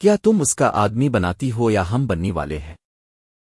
کیا تم اس کا آدمی بناتی ہو یا ہم بننے والے ہیں؟